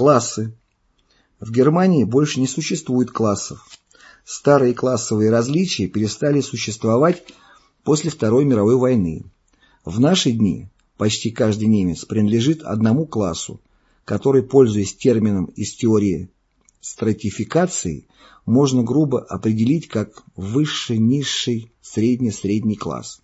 Классы. В Германии больше не существует классов. Старые классовые различия перестали существовать после Второй мировой войны. В наши дни почти каждый немец принадлежит одному классу, который, пользуясь термином из теории стратификации, можно грубо определить как высший, низший, средний-средний класс.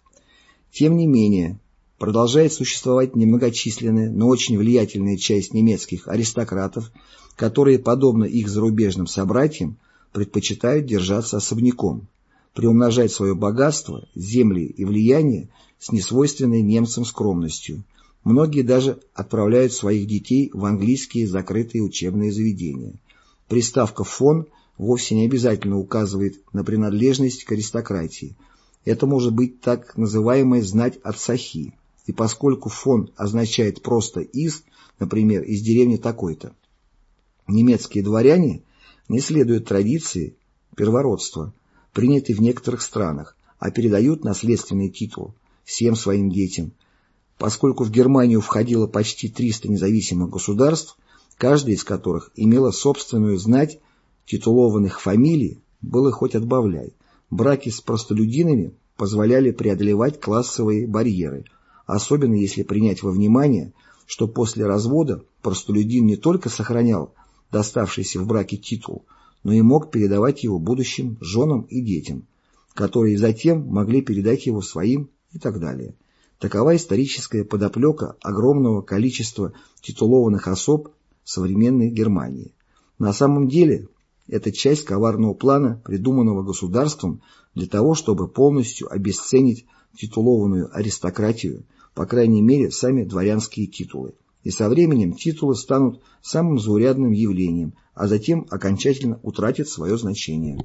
Тем не менее, продолжает существовать немногочисленная, но очень влиятельная часть немецких аристократов, которые, подобно их зарубежным собратьям, предпочитают держаться особняком, приумножать свое богатство, земли и влияние с несвойственной немцам скромностью. Многие даже отправляют своих детей в английские закрытые учебные заведения. Приставка «фон» вовсе не обязательно указывает на принадлежность к аристократии. Это может быть так называемая знать от сахи, и поскольку фон означает просто «из», например, из деревни такой-то. Немецкие дворяне не следуют традиции первородства, принятой в некоторых странах, а передают наследственный титул всем своим детям. Поскольку в Германию входило почти 300 независимых государств, каждая из которых имела собственную знать титулованных фамилий, было хоть отбавляй. Браки с простолюдинами позволяли преодолевать классовые барьеры, особенно если принять во внимание, что после развода простолюдин не только сохранял доставшийся в браке титул, но и мог передавать его будущим женам и детям, которые затем могли передать его своим и так далее. Такова историческая подоплека огромного количества титулованных особ современной Германии. На самом деле, это часть коварного плана, придуманного государством для того, чтобы полностью обесценить титулованную аристократию, по крайней мере, сами дворянские титулы. И со временем титулы станут самым заурядным явлением, а затем окончательно утратят свое значение.